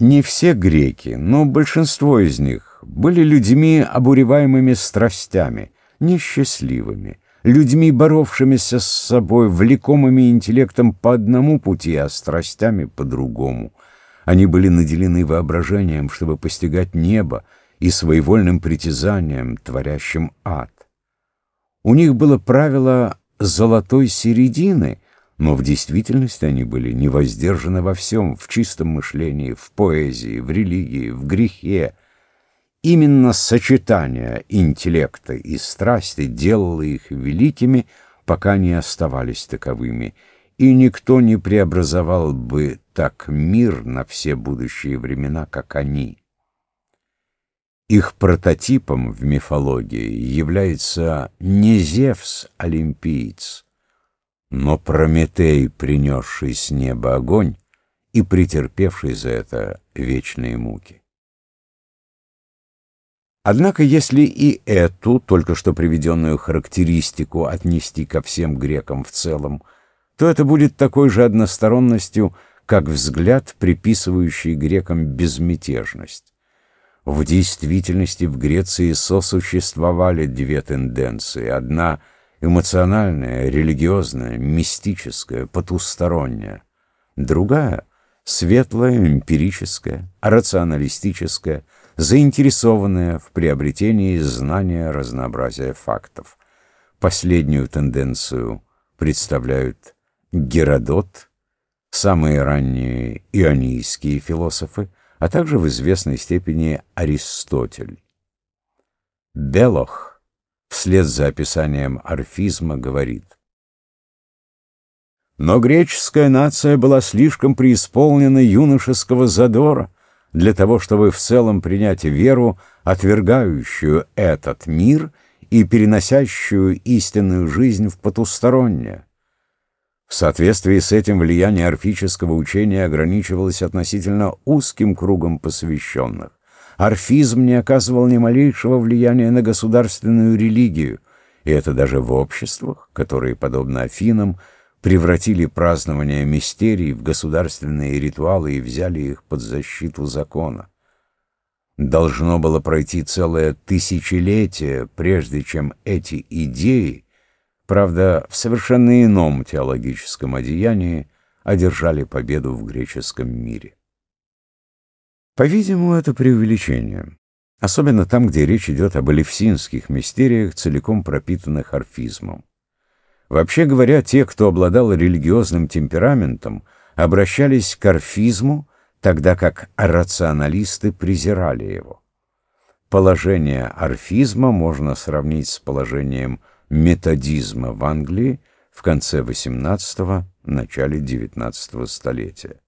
Не все греки, но большинство из них были людьми, обуреваемыми страстями, несчастливыми, людьми, боровшимися с собой, влекомыми интеллектом по одному пути, а страстями по другому. Они были наделены воображением, чтобы постигать небо, и своевольным притязанием, творящим ад. У них было правило золотой середины, но в действительности они были невоздержаны во всем, в чистом мышлении, в поэзии, в религии, в грехе. Именно сочетание интеллекта и страсти делало их великими, пока не оставались таковыми, и никто не преобразовал бы так мир на все будущие времена, как они. Их прототипом в мифологии является не Зевс-олимпиец, но Прометей, принесший с неба огонь и претерпевший за это вечные муки. Однако, если и эту, только что приведенную характеристику отнести ко всем грекам в целом, то это будет такой же односторонностью, как взгляд, приписывающий грекам безмятежность. В действительности в Греции сосуществовали две тенденции. Одна эмоциональная, религиозная, мистическая, потусторонняя. Другая — светлая, эмпирическая, рационалистическая, заинтересованная в приобретении знания разнообразия фактов. Последнюю тенденцию представляют Геродот, самые ранние ионийские философы, а также в известной степени Аристотель. Белох вслед за описанием орфизма говорит «Но греческая нация была слишком преисполнена юношеского задора для того, чтобы в целом принять веру, отвергающую этот мир и переносящую истинную жизнь в потустороннее. В соответствии с этим влияние орфического учения ограничивалось относительно узким кругом посвященных. Орфизм не оказывал ни малейшего влияния на государственную религию, и это даже в обществах, которые, подобно Афинам, превратили празднование мистерий в государственные ритуалы и взяли их под защиту закона. Должно было пройти целое тысячелетие, прежде чем эти идеи правда, в совершенно ином теологическом одеянии, одержали победу в греческом мире. По-видимому, это преувеличение, особенно там, где речь идет об элевсинских мистериях, целиком пропитанных орфизмом. Вообще говоря, те, кто обладал религиозным темпераментом, обращались к орфизму, тогда как рационалисты презирали его. Положение орфизма можно сравнить с положением методизма в Англии в конце XVIII – начале XIX столетия.